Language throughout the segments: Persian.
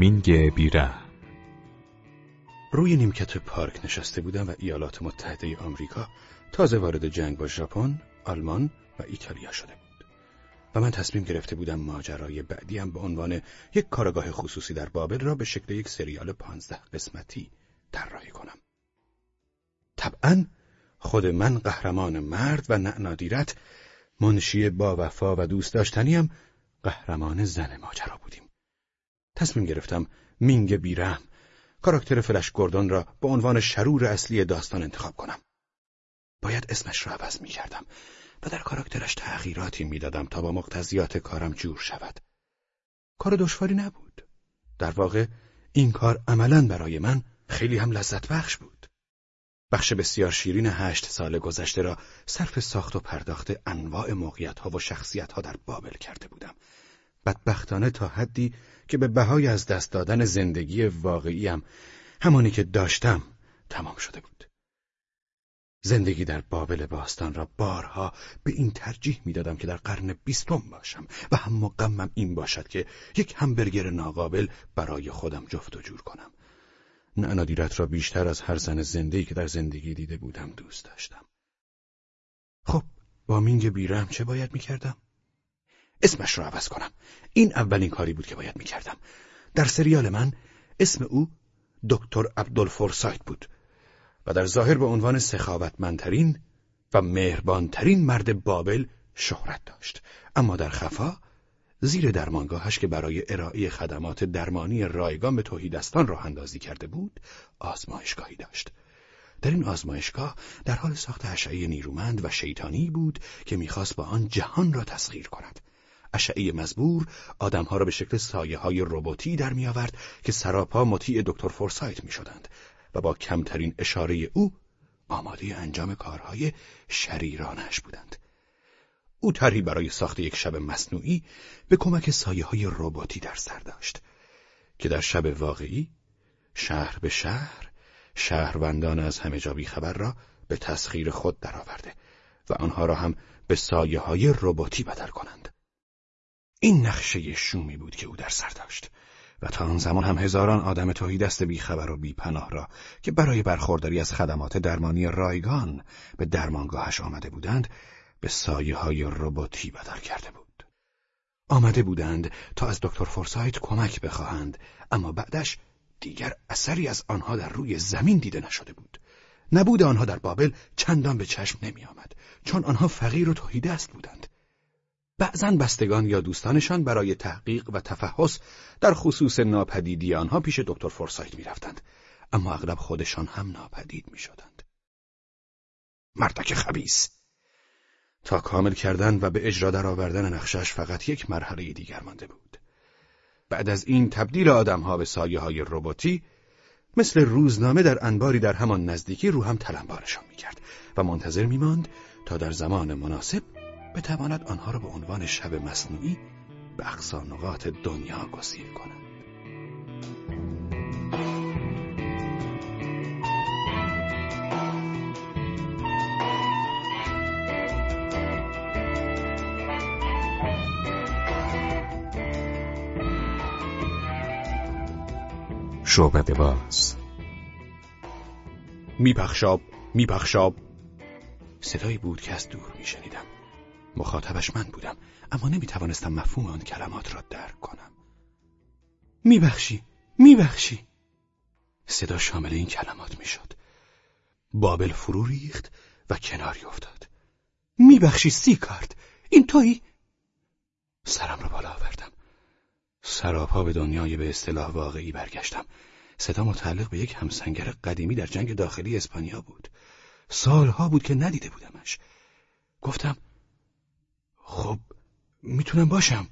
مینگ بیره روی نیمکت پارک نشسته بودم و ایالات متحده آمریکا تازه وارد جنگ با ژاپن، آلمان و ایتالیا شده بود. و من تصمیم گرفته بودم ماجرای بعدیم به عنوان یک کارگاه خصوصی در بابل را به شکل یک سریال پانزده قسمتی طراحی کنم. طبعا خود من قهرمان مرد و نعنادیرت منشی با وفا و دوست داشتنیم قهرمان زن ماجرا بودیم. تصمیم گرفتم مینگ بیرم کاراکتر فلش گردون را به عنوان شرور اصلی داستان انتخاب کنم. باید اسمش را عوض می کردم و در کاراکترش تغییراتی می‌دادم تا با مقتضیات کارم جور شود. کار دشواری نبود. در واقع این کار عملا برای من خیلی هم لذت بخش بود. بخش بسیار شیرین هشت سال گذشته را صرف ساخت و پرداخت انواع موقعیت ها و شخصیت ها در بابل کرده بودم. بدبختانه تا حدی که به بهای از دست دادن زندگی واقعیم همانی که داشتم تمام شده بود. زندگی در بابل باستان را بارها به این ترجیح می‌دادم که در قرن بیستم باشم و هم غمم این باشد که یک همبرگر ناقابل برای خودم جفت و جور کنم. نعنادیرت را بیشتر از هر زن زندگی که در زندگی دیده بودم دوست داشتم. خب با مینگ بیرم چه باید می‌کردم؟ اسمش را عوض کنم. این اولین کاری بود که باید می‌کردم. در سریال من اسم او دکتر عبدالفرسایت بود و در ظاهر به عنوان سخاوتمندترین و مهربانترین مرد بابل شهرت داشت اما در خفا زیر درمانگاهش که برای ارائه خدمات درمانی رایگان به توحیدستان راه اندازی کرده بود آزمایشگاهی داشت در این آزمایشگاه در حال ساخت اشعه نیرومند و شیطانی بود که می‌خواست با آن جهان را تسخیر کند اشعه مزبور آدمها را به شکل سایه های روبوتی در میآورد که سراپا مطیع دکتر فورسایت می‌شدند و با کمترین اشاره او آماده انجام کارهای شریرانش بودند. او طرحی برای ساخت یک شب مصنوعی به کمک سایه های رباتی در سر داشت که در شب واقعی شهر به شهر شهروندان از همه جا خبر را به تسخیر خود درآورده و آنها را هم به سایه های رباتی بدل کنند. این نقشه شومی بود که او در سر داشت و تا آن زمان هم هزاران آدم توهی دست بیخبر و بیپناه را که برای برخورداری از خدمات درمانی رایگان به درمانگاهش آمده بودند به سایه های رباتی بدل کرده بود. آمده بودند تا از دکتر فورسایت کمک بخواهند اما بعدش دیگر اثری از آنها در روی زمین دیده نشده بود. نبود آنها در بابل چندان به چشم نمی آمد چون آنها فقیر و توهی دست بودند. بعضا بستگان یا دوستانشان برای تحقیق و تفحص در خصوص ناپدیدی آنها پیش دکتر فورسایت می‌رفتند. اما اغلب خودشان هم ناپدید می‌شدند. مردک خبیس تا کامل کردن و به اجرا درآوردن نقشش فقط یک مرحله دیگر مانده بود. بعد از این تبدیل آدمها به سایه های رباتی مثل روزنامه در انباری در همان نزدیکی رو هم تلمبارشان می‌کرد و منتظر میماند تا در زمان مناسب بتواند آنها را به عنوان شب مصنوعی به اقصا نقاط دنیا گسیل کند. شعبد باز میپخشاب میپخشاب صدایی بود که از دور میشنیدم. مخاطبش من بودم اما نمی توانستم مفهوم آن کلمات را درک کنم. میبخشی میبخشی. صدا شامل این کلمات می‌شد. بابل فرو ریخت و کناری افتاد. میبخشی سی کارد این تویی؟ سرم را بالا آوردم. سراپا به دنیای به اصطلاح واقعی برگشتم. صدا متعلق به یک همسنگر قدیمی در جنگ داخلی اسپانیا بود. سالها بود که ندیده بودمش. گفتم خب می‌تونم باشم.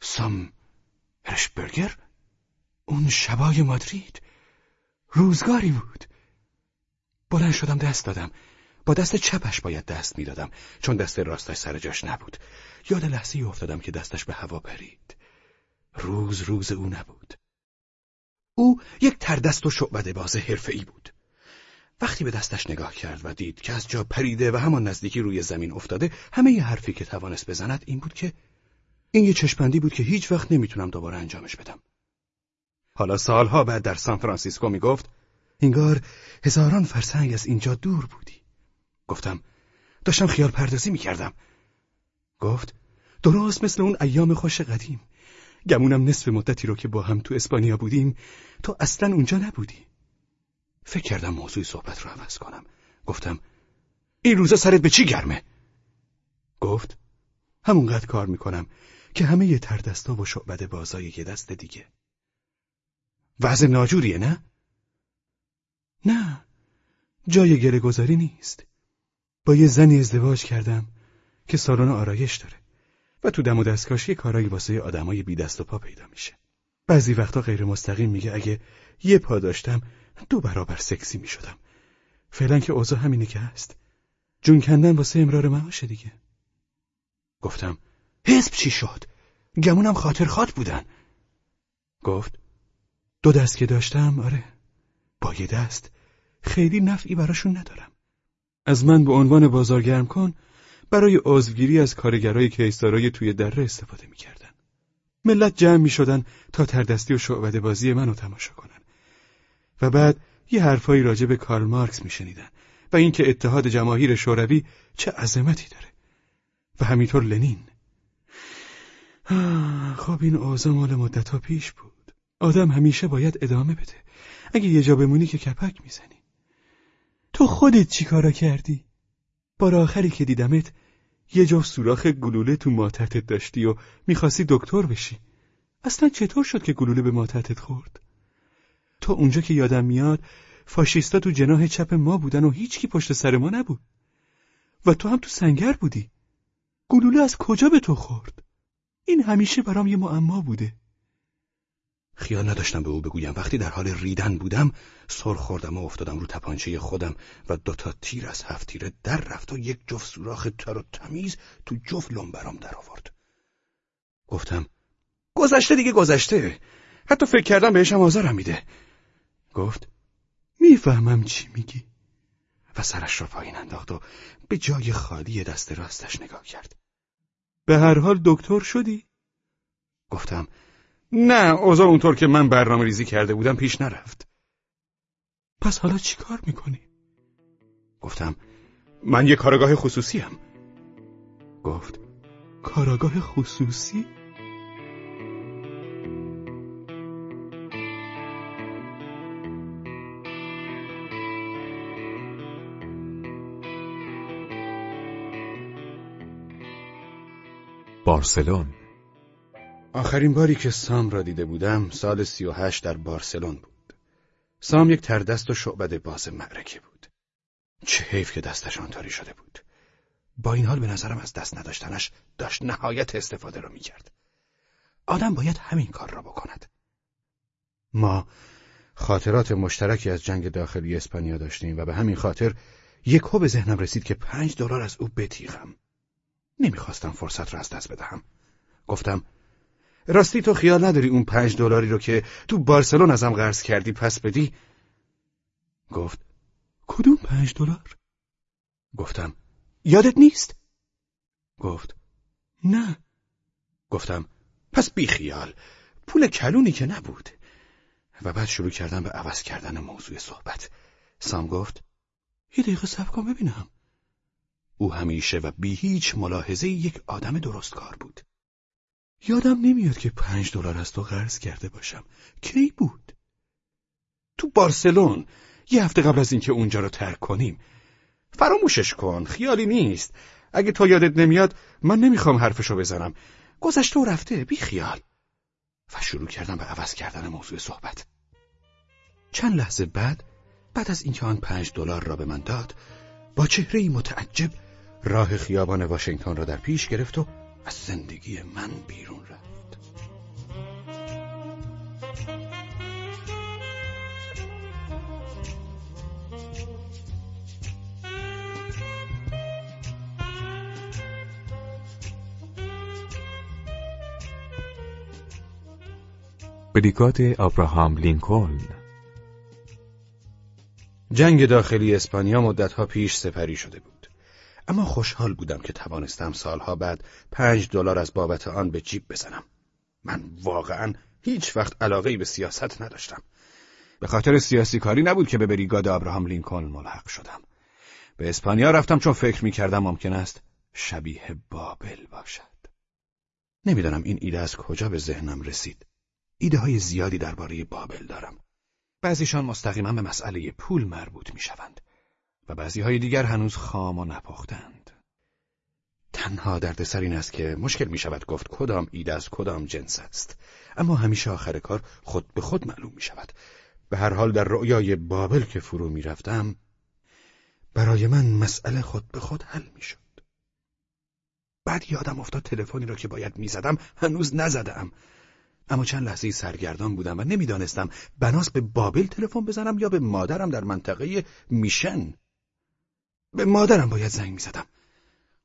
سام هرشبرگر؟ اون شبای مادرید؟ روزگاری بود. بلند شدم دست دادم. با دست چپش باید دست می‌دادم چون دست راستش سر جاش نبود. یاد لحظه افتادم که دستش به هوا پرید. روز روز او نبود. او یک تردست و شعبده باز حرفه‌ای بود. وقتی به دستش نگاه کرد و دید که از جا پریده و همان نزدیکی روی زمین افتاده همه ی حرفی که توانست بزند این بود که این یه چشپندی بود که هیچ وقت نمی‌تونم دوباره انجامش بدم. حالا سالها بعد در سان فرانسیسکو می گفت انگار هزاران فرسنگ از اینجا دور بودی. گفتم داشتم خیال پردازی می کردم گفت درست مثل اون ایام خوش قدیم. گمونم نصف مدتی رو که با هم تو اسپانیا بودیم تو اصلا اونجا نبودی. فکر کردم موضوع صحبت رو عوض کنم گفتم این روزا سرت به چی گرمه؟ گفت همونقدر کار می‌کنم که همه یه تردستا و شعبد بازای یه دست دیگه وضع ناجوریه نه؟ نه جای گله گذاری نیست با یه زنی ازدواج کردم که سالن آرایش داره و تو دم و دستکاشی کارایی واسه آدمای بی دست و پا پیدا میشه بعضی وقتا غیر مستقیم میگه اگه یه پا داشتم دو برابر سکسی می‌شدم. فعلا که اوضاع همینه که هست. جون کندن واسه امرار معاشه دیگه. گفتم حزب چی شد؟ گمونم خاطر خاط بودن. گفت دو دست که داشتم آره با یه دست. خیلی نفعی براشون ندارم. از من به عنوان بازارگرم کن برای عضوگیری از کارگرای کیسارای توی دره استفاده می‌کردن. ملت جمع می‌شدن تا تردستی و شعبده بازی منو تماشا کنن. و بعد یه حرفایی راجع به کارل مارکس میشنیدن و اینکه اتحاد جماهیر شوروی چه عظمتی داره و همینطور لنین. خب این اوضاع مال مدت پیش بود. آدم همیشه باید ادامه بده. اگه یه جا بمونی که کپک می‌زنی. تو خودت چی کارا کردی؟ بار آخری که دیدمت یه جا سوراخ گلوله تو ماتتت داشتی و می‌خواستی دکتر بشی. اصلا چطور شد که گلوله به ماتتت خورد؟ تو اونجا که یادم میاد فاشیستا تو جناه چپ ما بودن و هیچکی پشت سر ما نبود. و تو هم تو سنگر بودی. گلوله از کجا به تو خورد؟ این همیشه برام یه معما بوده. خیال نداشتم به او بگویم. وقتی در حال ریدن بودم سر خوردم و افتادم رو تپانچه خودم و دوتا تیر از هفت تیره در رفت و یک جفت سوراخ تر و تمیز تو جفت لنبرام در آورد گفتم گذشته دیگه گذشته. حتی فکر کردم بهشم آزارم میده. گفت می‌فهمم چی میگی و سرش را پایین انداخت و به جای خالی دست راستش نگاه کرد به هر حال دکتر شدی؟ گفتم نه اوضاع اونطور که من برنامه ریزی کرده بودم پیش نرفت پس حالا چی کار می‌کنی؟ گفتم من یه کارگاه خصوصی هم. گفت کاراگاه خصوصی؟ بارسلون آخرین باری که سام را دیده بودم سال سی و هشت در بارسلون بود. سام یک تردست و شعبد باز معرکه بود. چه حیف که دستش آنتاری شده بود. با این حال به نظرم از دست نداشتنش داشت نهایت استفاده را می‌کرد. آدم باید همین کار را بکند. ما خاطرات مشترکی از جنگ داخلی اسپانیا داشتیم و به همین خاطر یک به ذهنم رسید که پنج دلار از او بتیغم. نمی‌خواستم فرصت را از دست بدهم. گفتم راستی تو خیال نداری اون پنج دلاری رو که تو بارسلون ازم قرض کردی پس بدی؟ گفت کدوم پنج دلار؟ گفتم یادت نیست؟ گفت نه گفتم پس بی خیال پول کلونی که نبود و بعد شروع کردم به عوض کردن موضوع صحبت سام گفت یه دقیقه سب کن ببینم او همیشه و بی هیچ ملاحظه یک آدم درست کار بود. یادم نمیاد که پنج دلار از تو قرض کرده باشم. کی بود؟ تو بارسلون. یه هفته قبل از اینکه اونجا رو ترک کنیم. فراموشش کن خیالی نیست. اگه تو یادت نمیاد من نمی‌خوام حرفشو بزنم. گذشته و رفته بی خیال. و شروع کردم به عوض کردن موضوع صحبت. چند لحظه بعد بعد از اینکه آن پنج دلار را به من داد با چهره متعجب راه خیابان واشنگتن را در پیش گرفت و از زندگی من بیرون رفت. بریگاد ابراهام لینکلن جنگ داخلی اسپانیا مدتها پیش سپری شده بود. اما خوشحال بودم که توانستم سالها بعد پنج دلار از بابت آن به جیب بزنم من واقعا هیچ وقت علاقه به سیاست نداشتم. به خاطر سیاسی کاری نبود که به بریگاد ابراهام لینکلن ملحق شدم. به اسپانیا رفتم چون فکر می‌کردم ممکن است شبیه بابل باشد. نمی‌دانم این ایده از کجا به ذهنم رسید. ایده های زیادی درباره بابل دارم. بعضیشان مستقیما به مسئله پول مربوط می‌شوند و بعضی های دیگر هنوز خام و نپختند. تنها دردسر این است که مشکل می شود گفت کدام ایده از کدام جنس است. اما همیشه آخر کار خود به خود معلوم می شود به هر حال در رؤیای بابل که فرو می رفتم برای من مسئله خود به خود حل می شد بعد یادم افتاد تلفنی را که باید می زدم هنوز نزدم. اما چند لحظه سرگردان بودم و نمی‌دانستم بناس به بابل تلفن بزنم یا به مادرم در منطقه میشن. به مادرم باید زنگ زدم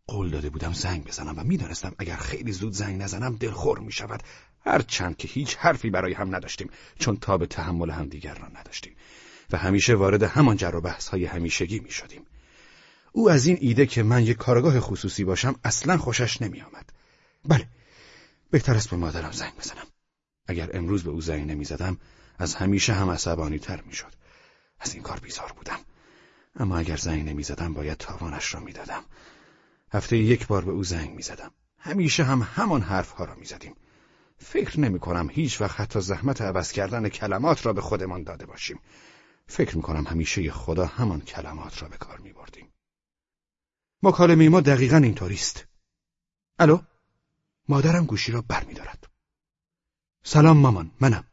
قول داده بودم زنگ بزنم و می‌دانستم اگر خیلی زود زنگ نزنم دلخور می شود هرچند که هیچ حرفی برای هم نداشتیم چون تا به تحمل هم دیگر را نداشتیم. و همیشه وارد همان جر و بحث های همیشگی می شدیم. او از این ایده که من یک کارگاه خصوصی باشم اصلا خوشش نمی آمد. بله بهتر است به مادرم زنگ بزنم. اگر امروز به او زنگ نمی زدم از همیشه هم عصبانی تر می شد. از این کار بیزار بودم اما اگر زنگ نمی زدم باید تاوانش را می دادم. هفته یک بار به او زنگ می زدم. همیشه هم همان حرفها را می زدیم. فکر نمی کنم هیچ وقت حتی زحمت عوض کردن کلمات را به خودمان داده باشیم. فکر می کنم همیشه خدا همان کلمات را به کار می بردیم. مکالمه ما دقیقا اینطوری است. الو؟ مادرم گوشی را بر می دارد. سلام مامان منم.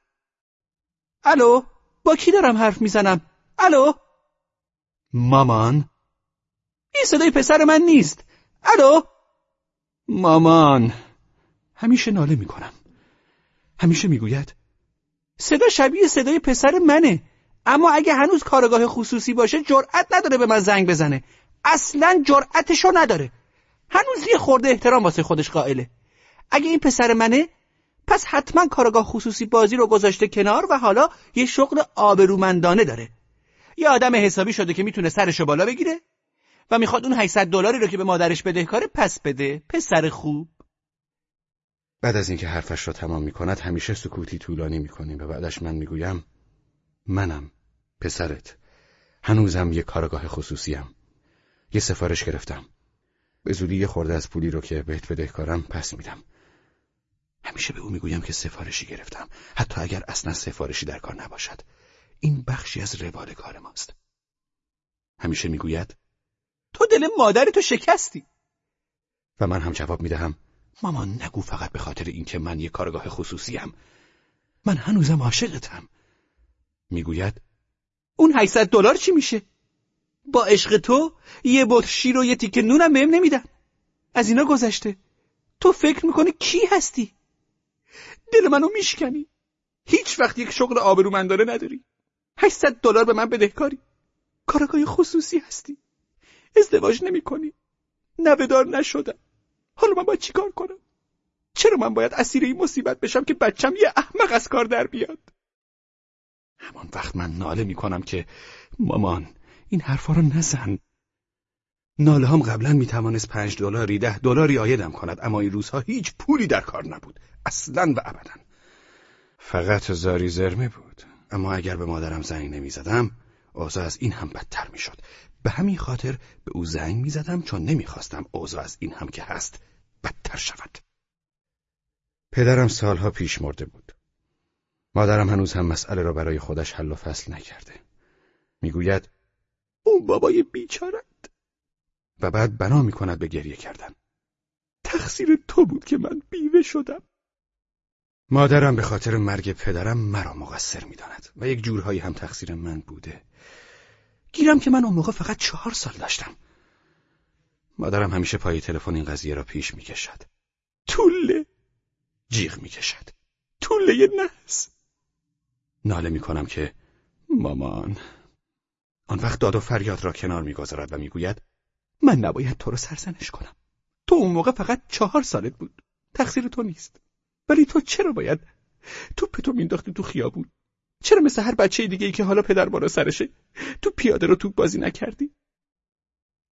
الو؟ با کی دارم حرف می‌زنم؟ الو؟ مامان؟ این صدای پسر من نیست. الو مامان همیشه ناله می‌کنم همیشه می‌گوید صدا شبیه صدای پسر منه اما اگه هنوز کارگاه خصوصی باشه جرأت نداره به من زنگ بزنه اصلا جرأتشو نداره هنوز یه خورده احترام واسه خودش قائله اگه این پسر منه پس حتما کارگاه خصوصی بازی رو گذاشته کنار و حالا یه شغل آبرومندانه داره. یه آدم حسابی شده که می‌تونه سرشو بالا بگیره و می‌خواد اون 800 دلاری رو که به مادرش بدهکاره پس بده. پسر خوب. بعد از اینکه حرفش را تمام می‌کند همیشه سکوتی طولانی می‌کنیم و بعدش من می‌گویم منم پسرت. هنوزم یه کارگاه خصوصیم. یه سفارش گرفتم. به زودی یه خورده از پولی رو که بهت بدهکارم پس میدم. همیشه به او می‌گویم که سفارشی گرفتم. حتی اگر اصلا سفارشی در کار نباشد. این بخشی از روال کار ماست. همیشه می‌گوید تو دل مادرتو شکستی. و من هم جواب می‌دهم مامان نگو فقط به خاطر اینکه من یه کارگاه خصوصیم. من هنوزم عاشقتم. می‌گوید اون 800 دلار چی میشه؟ با عشق تو یه بطر شیر و یه تیکه نونم بهم نمیدن. از اینا گذشته. تو فکر می‌کنی کی هستی؟ دل منو میشکنی. هیچ وقت یک شغل آبرومندانه نداری. 800 دلار به من بدهکاری کارگاه خصوصی هستی. ازدواج نمی کنی نوهدار نشدم. حالا من باید چیکار کنم؟ چرا من باید اسیر این مصیبت بشم که بچم یه احمق از کار در بیاد؟ همان وقت من ناله می کنم که مامان این حرفا رو نزن. ناله هم قبلا می توانست پنج دلاری ده دلاری آیدم کند اما این روزها هیچ پولی در کار نبود اصلا و ابدا فقط زاری زرمه بود اما اگر به مادرم زنگ نمی زدم اوضاع از این هم بدتر می شد به همین خاطر به او زنگ می زدم چون نمی‌خواستم اوضاع از این هم که هست بدتر شود. پدرم سالها پیش مرده بود. مادرم هنوز هم مسئله را برای خودش حل و فصل نکرده. می‌گوید اون بابای بیچارت و بعد بنا می کند به گریه کردن. تقصیر تو بود که من بیوه شدم. مادرم به خاطر مرگ پدرم مرا مقصر می‌داند و یک جورهایی هم تقصیر من بوده. گیرم که من اون موقع فقط چهار سال داشتم مادرم همیشه پای تلفن این قضیه را پیش می‌کشد طوله جیغ می‌کشد طوله نحس ناله می‌کنم که مامان آن وقت داد و فریاد را کنار می‌گذارد و می‌گوید من نباید تو رو سرزنش کنم. تو اون موقع فقط چهار سالت بود. تقصیر تو نیست. ولی تو چرا باید تو مینداختی تو خیابون؟ چرا مثل هر بچه دیگه ای که حالا پدر بالا سرشه تو پیاده رو توپ بازی نکردی؟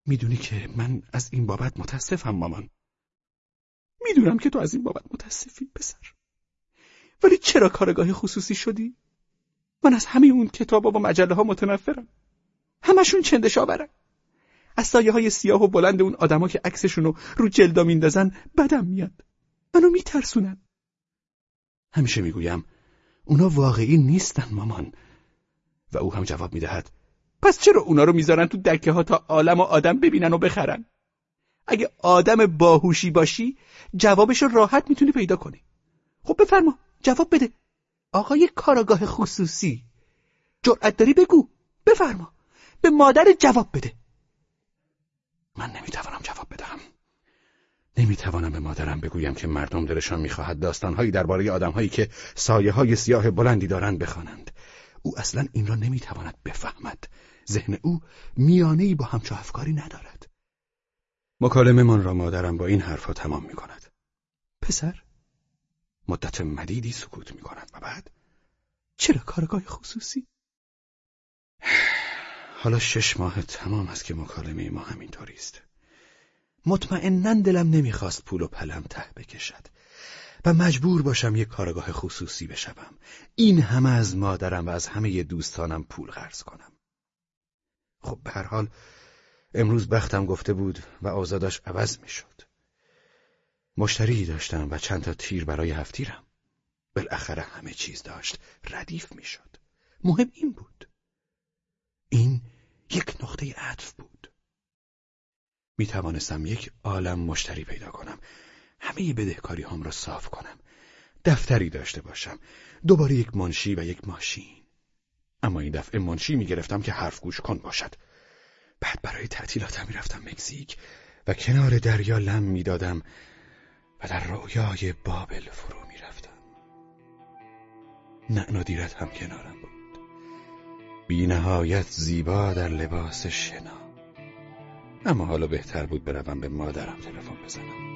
می‌دونی که من از این بابت متاسفم مامان. می‌دونم که تو از این بابت متاسفی پسر. ولی چرا کارگاه خصوصی شدی؟ من از همه اون کتاب و مجله ها متنفرم. همشون چندش آورن. از سایه های سیاه و بلند اون آدما که عکسشون رو رو جلدا میندازن بدم میاد. منو میترسونن. همیشه می‌گویم اونا واقعی نیستن مامان. و او هم جواب می‌دهد پس چرا اونا رو می‌ذارن تو دکه ها تا عالم و آدم ببینن و بخرن؟ اگه آدم باهوشی باشی جوابش راحت می‌تونی پیدا کنی. خب بفرما جواب بده. آقای کاراگاه خصوصی جرأت داری بگو. بفرما. به مادر جواب بده. من نمی‌توانم جواب بدهم نمی‌توانم به مادرم بگویم که مردم دلشان می‌خواهد داستانهایی درباره آدمهایی که سایه های سیاه بلندی دارند بخوانند او اصلا این را نمی‌تواند بفهمد ذهن او میانهای با همچو افکاری ندارد مکالمه من را مادرم با این حرفها تمام می کند. پسر مدت مدیدی سکوت می کند و بعد چرا کارگاه خصوصی؟ حالا شش ماه تمام است که مکالمه ما همینطوری است. مطمئنا دلم نمی‌خواست پول و پلم ته بکشد و مجبور باشم یک کارگاه خصوصی بشوم. این همه از مادرم و از همه دوستانم پول قرض کنم. خب به هر حال امروز بختم گفته بود و آزادش عوض می‌شد. مشتری داشتم و چند تا تیر برای هفتیرم. بالاخره همه چیز داشت ردیف می‌شد. مهم این بود. این یک نقطه عطف بود. می توانستم یک عالم مشتری پیدا کنم. همه بدهکاری هم را صاف کنم. دفتری داشته باشم. دوباره یک منشی و یک ماشین. اما این دفعه منشی می گرفتم که حرف گوش کن باشد. بعد برای تعطیلاتم می‌رفتم مکزیک و کنار دریا لم می‌دادم و در رویای بابل فرو می‌رفتم نعنا دیرت هم کنارم بود بی نهایت زیبا در لباس شنا. اما حالا بهتر بود بروم به مادرم تلفن بزنم.